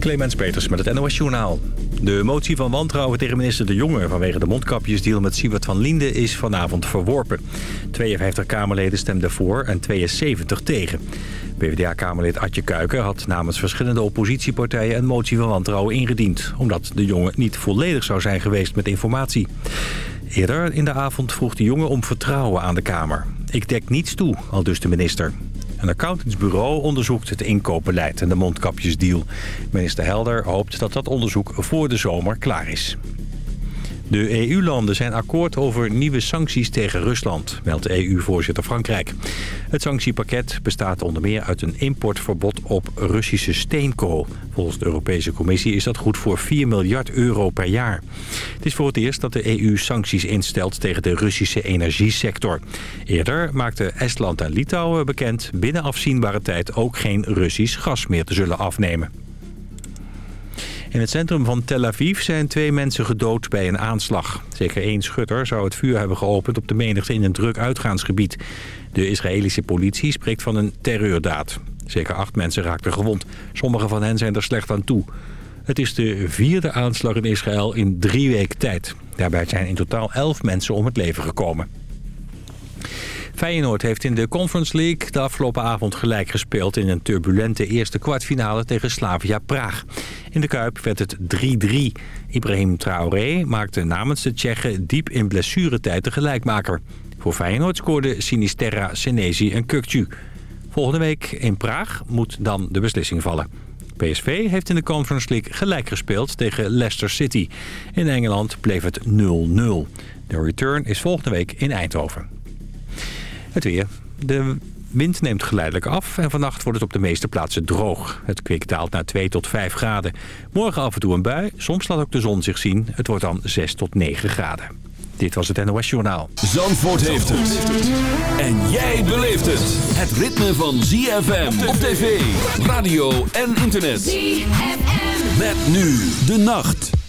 Clemens Peters met het NOS Journaal. De motie van wantrouwen tegen minister De Jonge vanwege de mondkapjesdeal met Siebert van Linde is vanavond verworpen. 52 Kamerleden stemden voor en 72 tegen. PvdA-Kamerlid Adje Kuiken had namens verschillende oppositiepartijen een motie van wantrouwen ingediend. Omdat De Jonge niet volledig zou zijn geweest met informatie. Eerder in de avond vroeg De Jonge om vertrouwen aan de Kamer. Ik dek niets toe, al dus de minister. Een accountantsbureau onderzoekt het inkoopbeleid en de mondkapjesdeal. Minister Helder hoopt dat dat onderzoek voor de zomer klaar is. De EU-landen zijn akkoord over nieuwe sancties tegen Rusland, meldt EU-voorzitter Frankrijk. Het sanctiepakket bestaat onder meer uit een importverbod op Russische steenkool. Volgens de Europese Commissie is dat goed voor 4 miljard euro per jaar. Het is voor het eerst dat de EU sancties instelt tegen de Russische energiesector. Eerder maakten Estland en Litouwen bekend binnen afzienbare tijd ook geen Russisch gas meer te zullen afnemen. In het centrum van Tel Aviv zijn twee mensen gedood bij een aanslag. Zeker één schutter zou het vuur hebben geopend op de menigte in een druk uitgaansgebied. De Israëlische politie spreekt van een terreurdaad. Zeker acht mensen raakten gewond. Sommige van hen zijn er slecht aan toe. Het is de vierde aanslag in Israël in drie weken tijd. Daarbij zijn in totaal elf mensen om het leven gekomen. Feyenoord heeft in de Conference League de afgelopen avond gelijk gespeeld... in een turbulente eerste kwartfinale tegen Slavia Praag. In de Kuip werd het 3-3. Ibrahim Traoré maakte namens de Tsjechen diep in blessuretijd de gelijkmaker. Voor Feyenoord scoorden Sinisterra, Senesi en Kukcu. Volgende week in Praag moet dan de beslissing vallen. PSV heeft in de Conference League gelijk gespeeld tegen Leicester City. In Engeland bleef het 0-0. De return is volgende week in Eindhoven. Het weer. De wind neemt geleidelijk af en vannacht wordt het op de meeste plaatsen droog. Het kwik daalt naar 2 tot 5 graden. Morgen af en toe een bui, soms laat ook de zon zich zien. Het wordt dan 6 tot 9 graden. Dit was het NOS Journaal. Zandvoort heeft het. En jij beleeft het. Het ritme van ZFM op tv, radio en internet. ZFM. Met nu de nacht.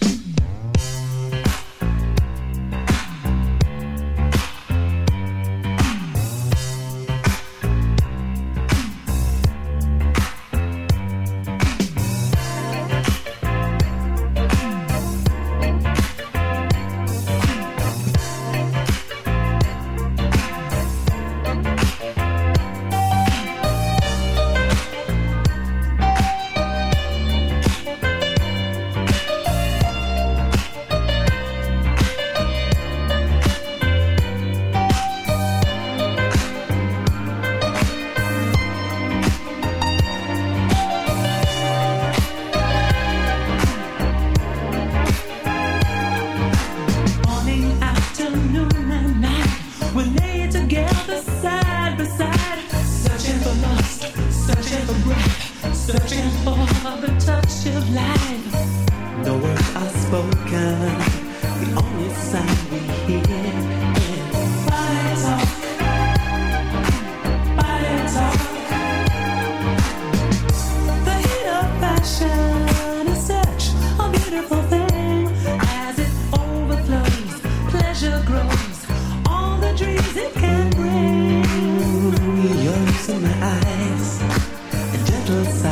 outro sabe.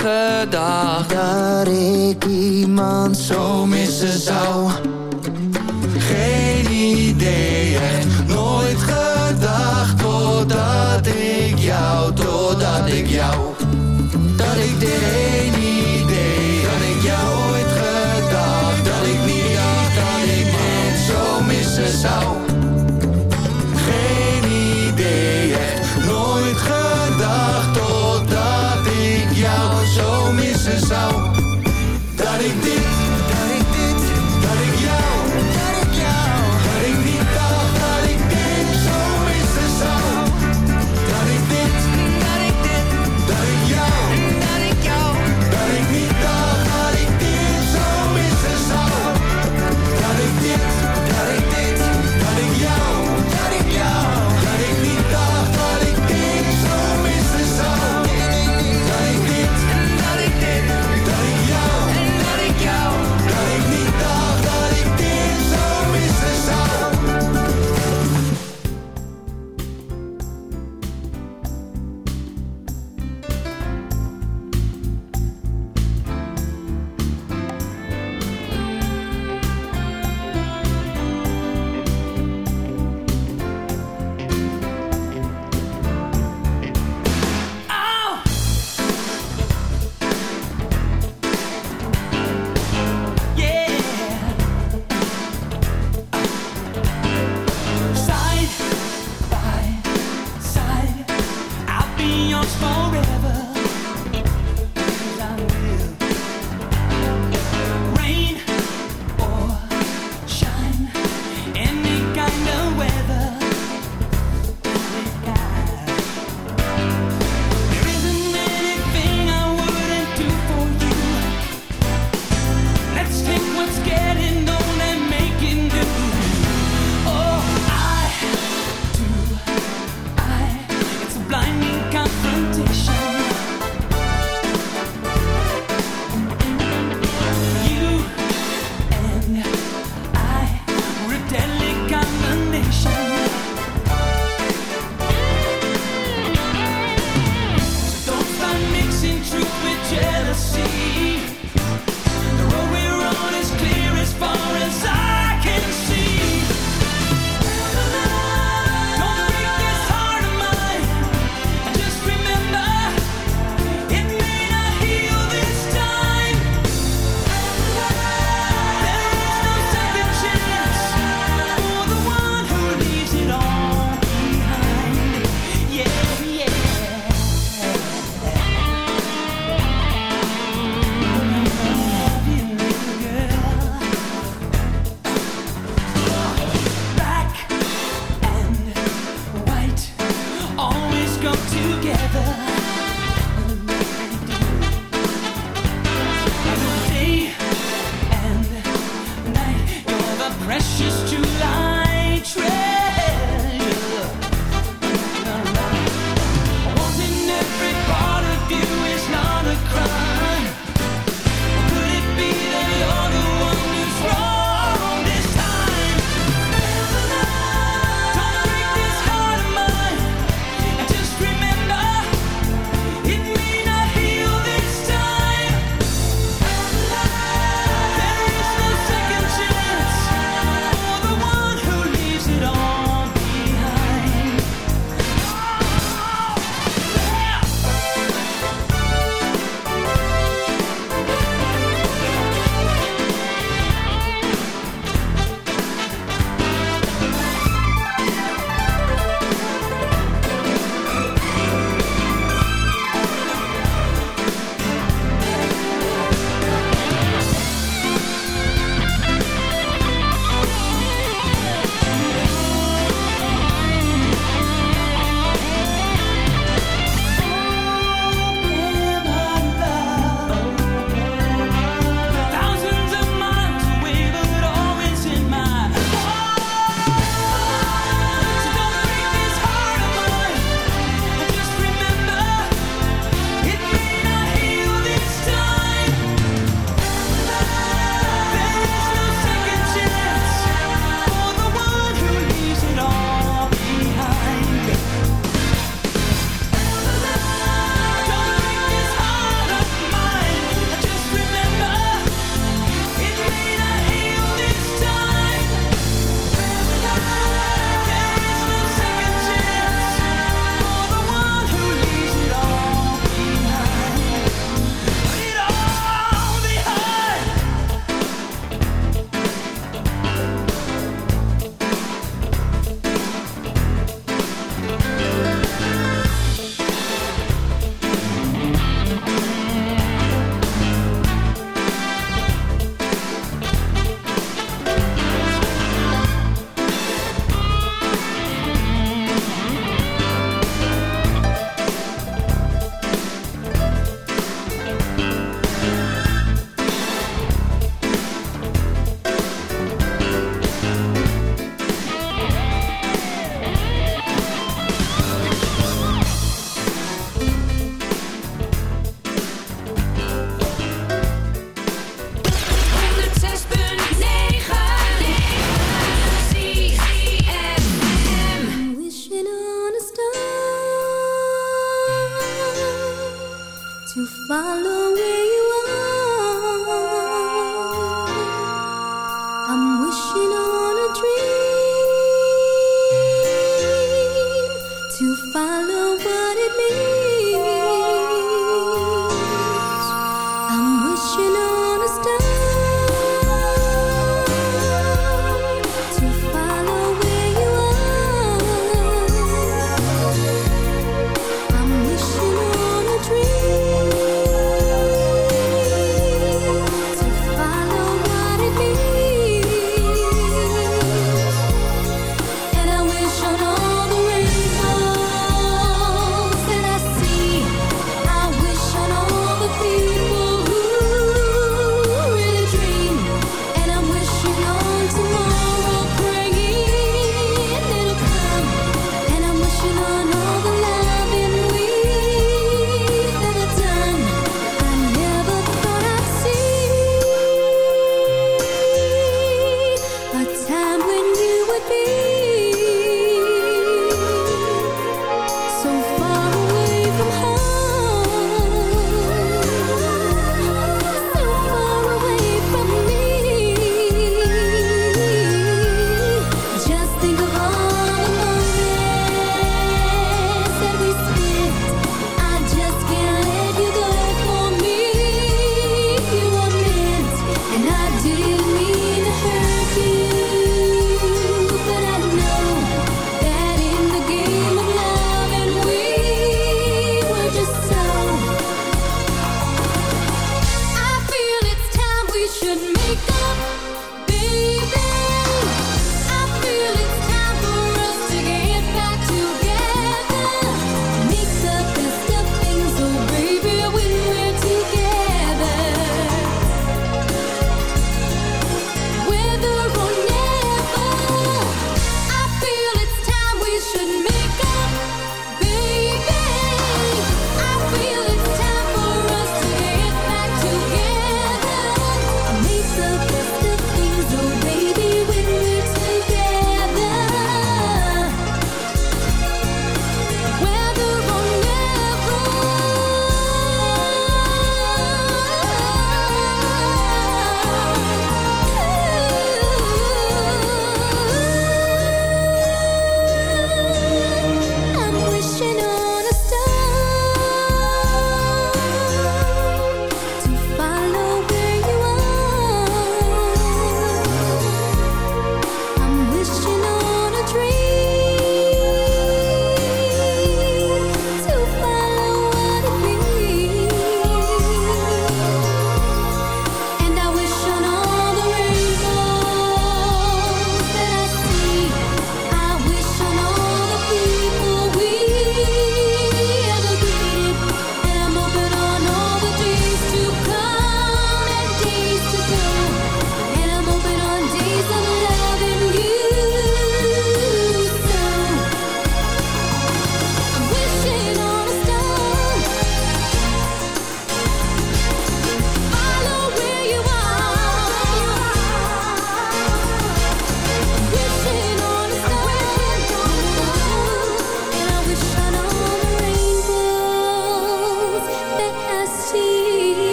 gedacht Dat ik iemand zo missen zou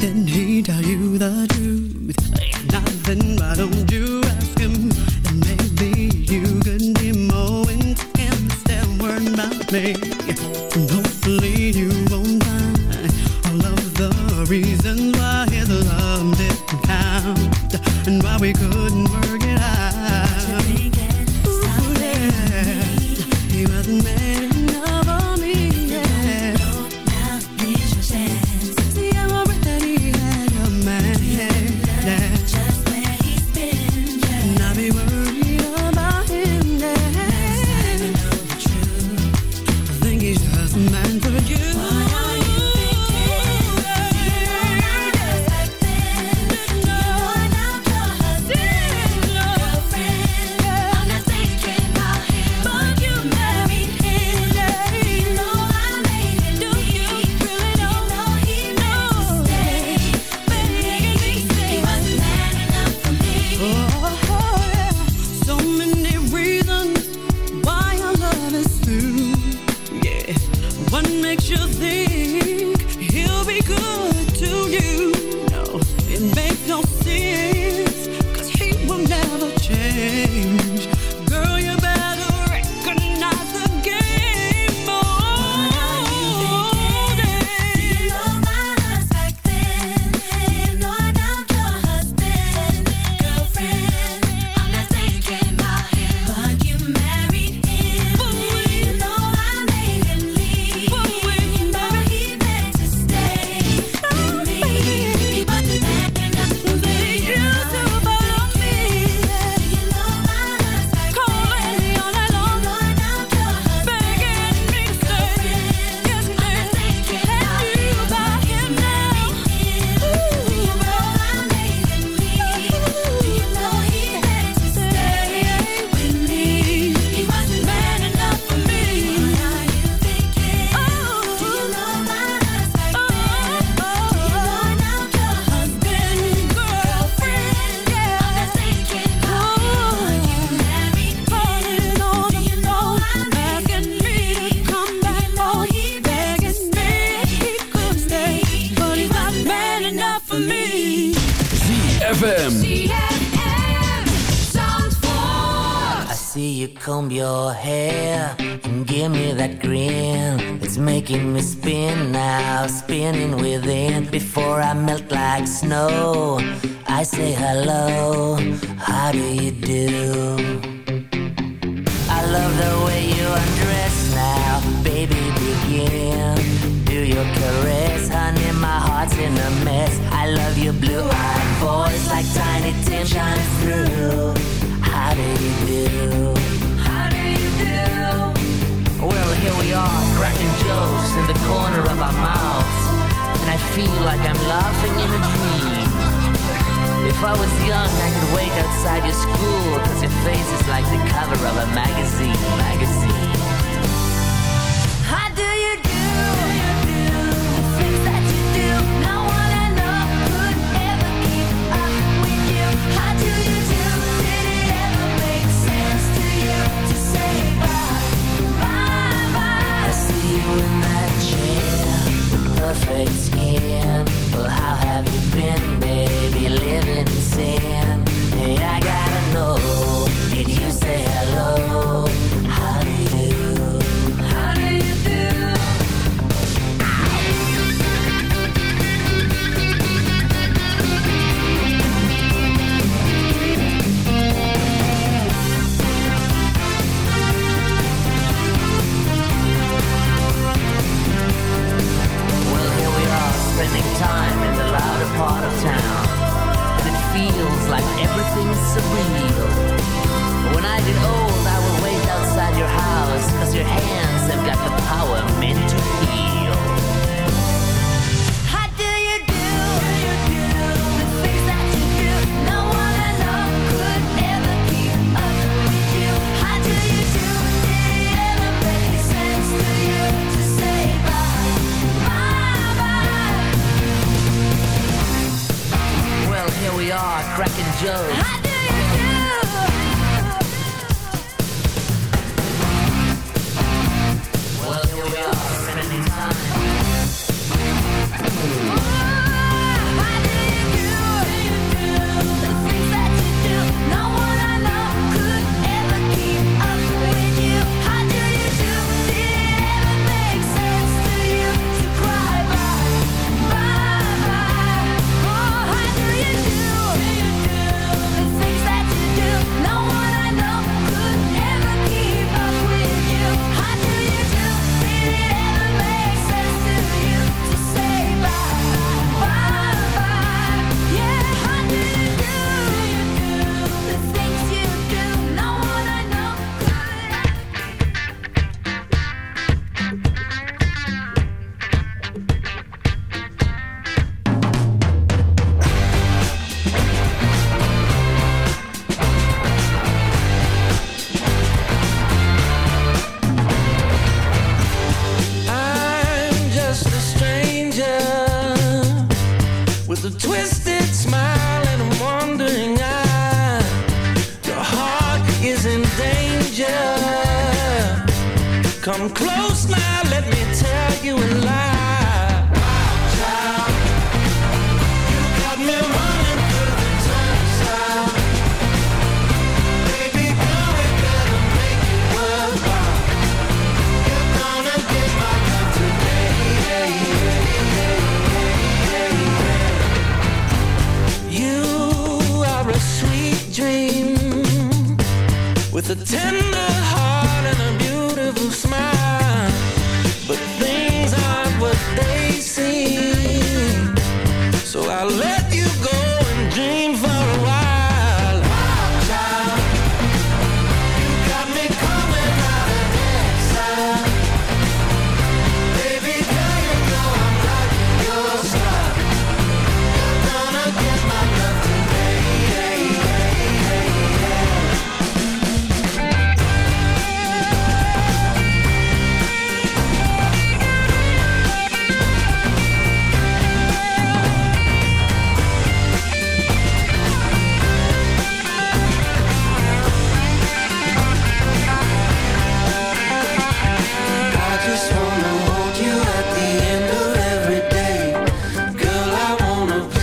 Did he tell you the truth? Ain't nothing, why don't you ask him? And maybe you could be more instead of worrying about me.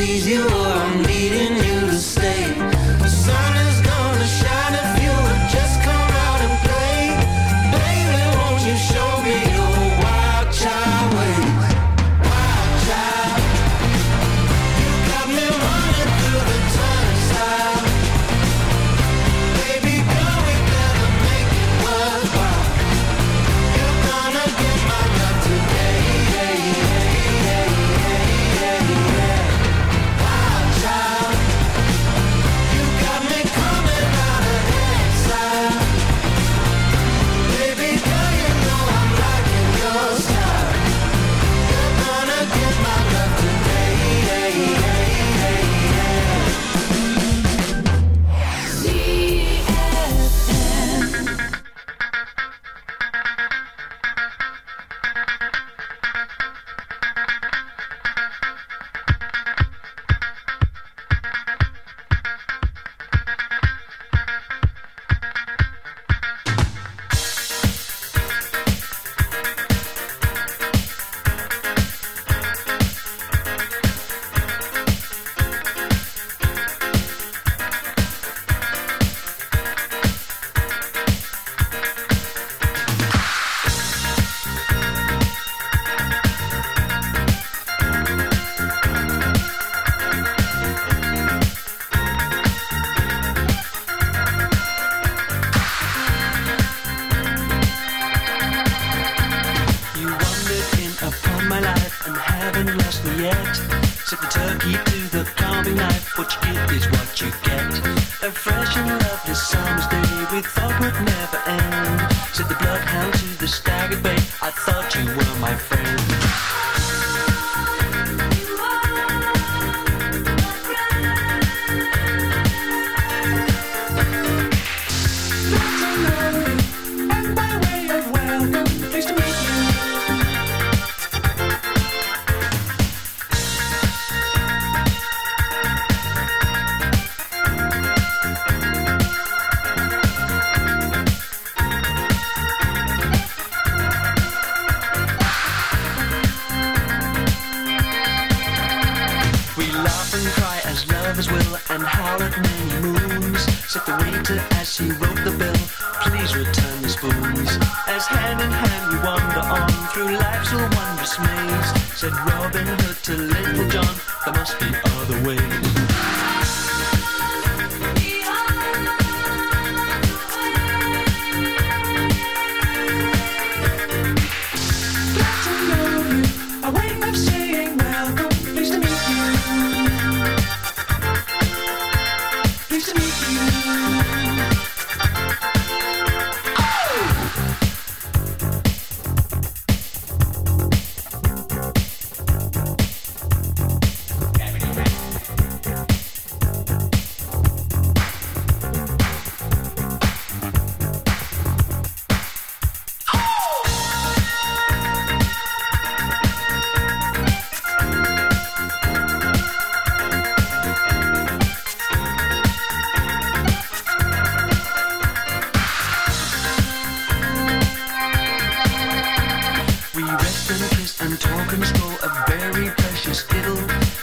you, oh, I'm leading. you. the shaggy. I thought you were.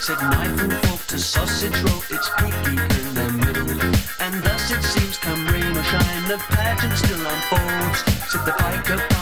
Said knife and fork to sausage roll, it's picky in the middle. And thus it seems, come rain or shine, the pageant still unfolds. Said the piker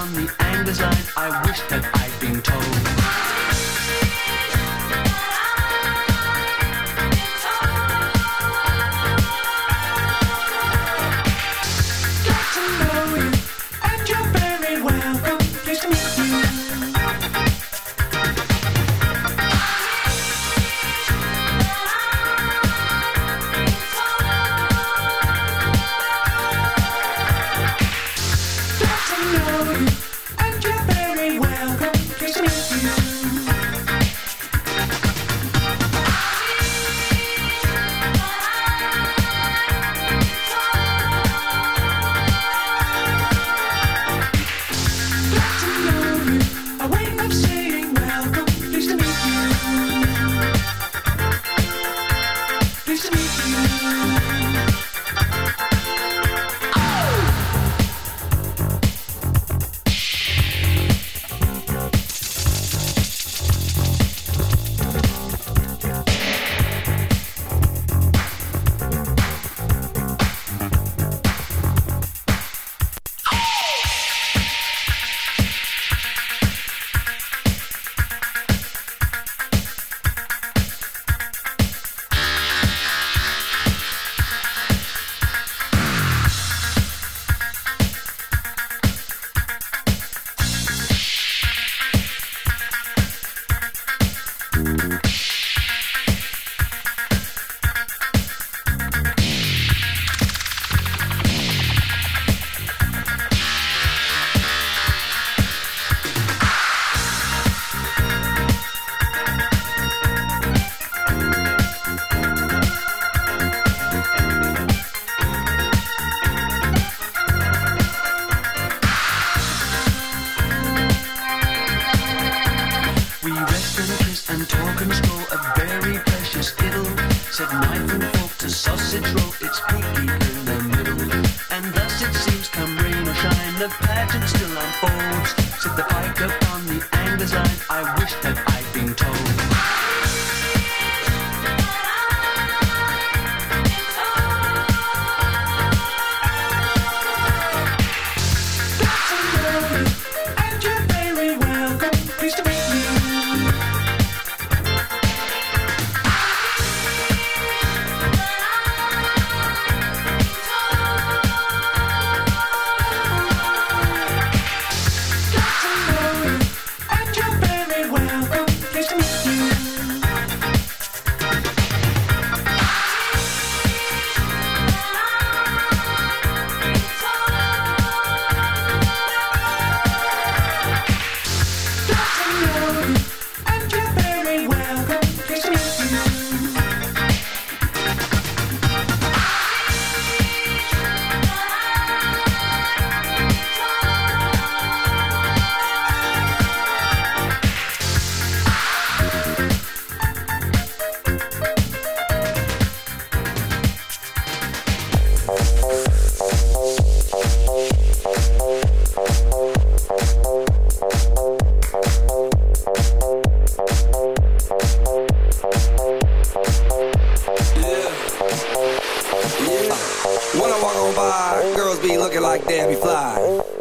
be looking like Debbie Fly.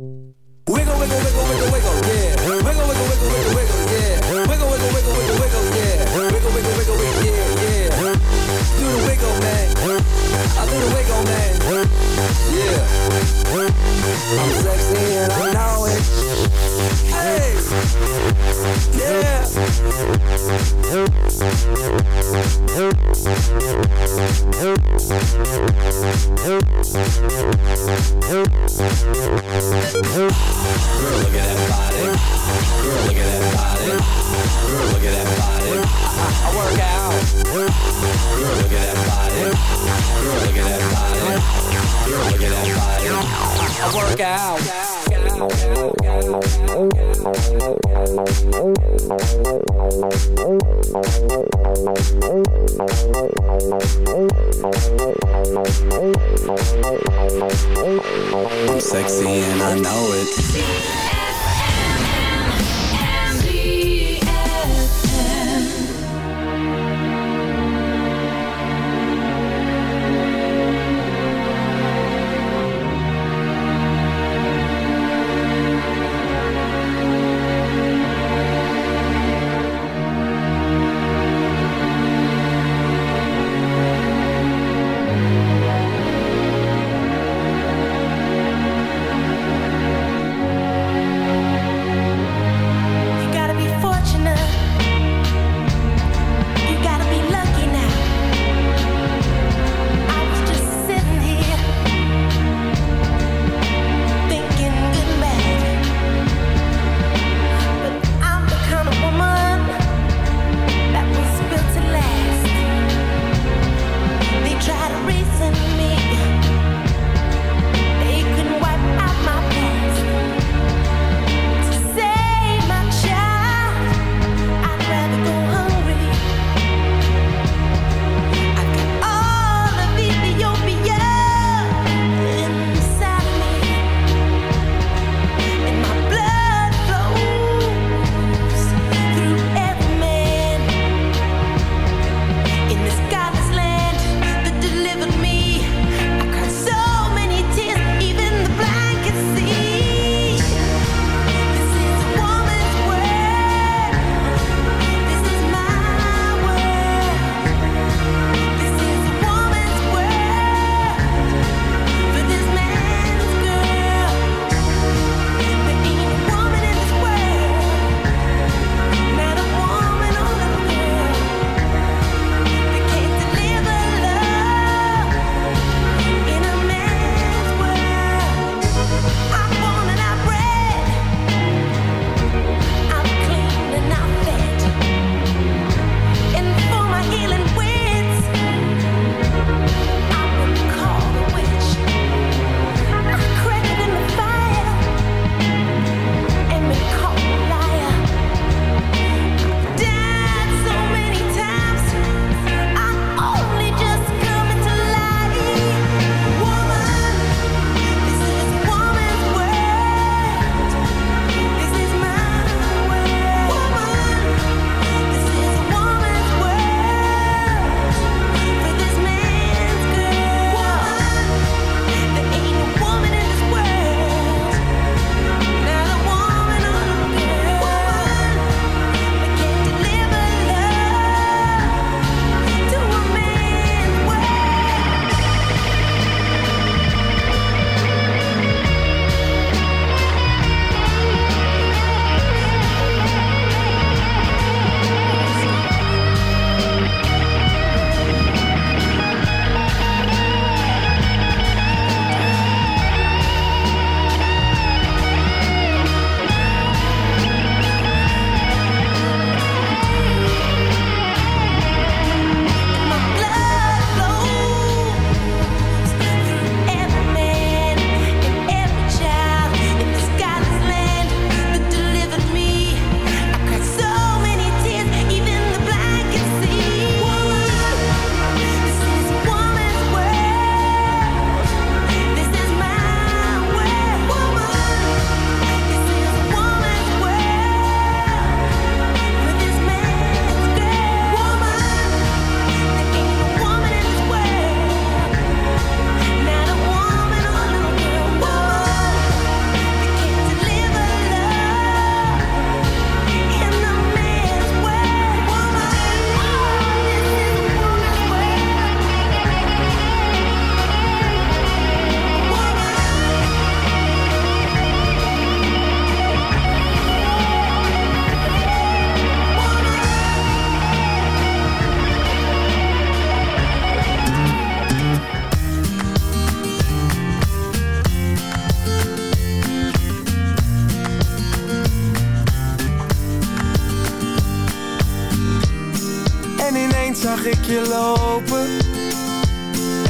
lopen.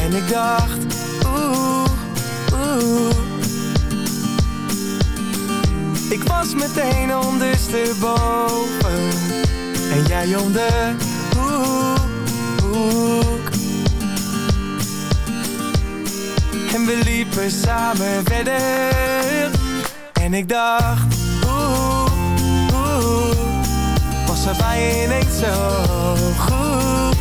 En ik dacht, oeh, oeh. Ik was meteen ondersteboven. En jij om de hoek. En we liepen samen verder. En ik dacht, oeh, oeh. Was er bij ineens zo goed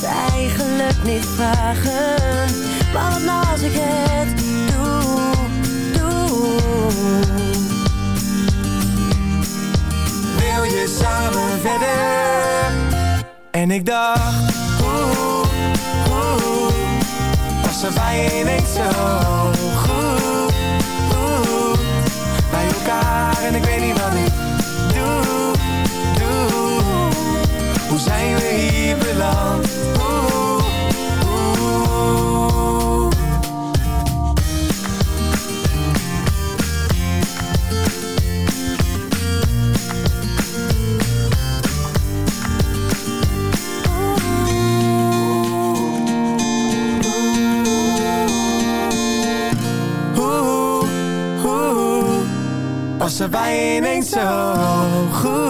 het eigenlijk niet vragen. Maar wat nou als ik het doe, doe. Wil je samen verder? En ik dacht, oeh, oeh Was er bij ineens zo goed, goed Bij elkaar en ik weet niet wat ik zijn we hier beland? Oeh, oeh er bij ineens zo goed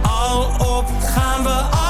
al op? Gaan we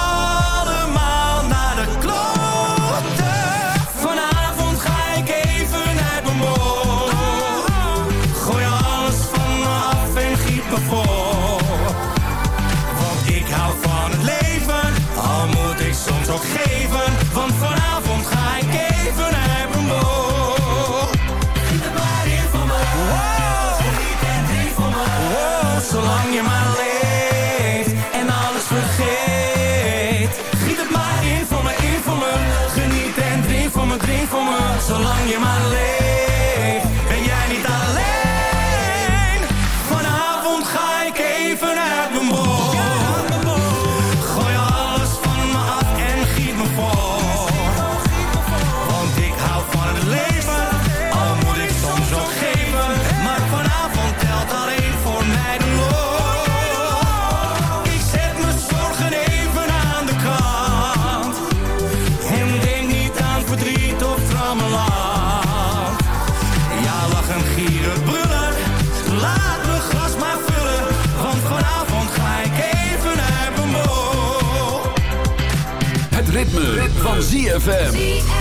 van ZFM.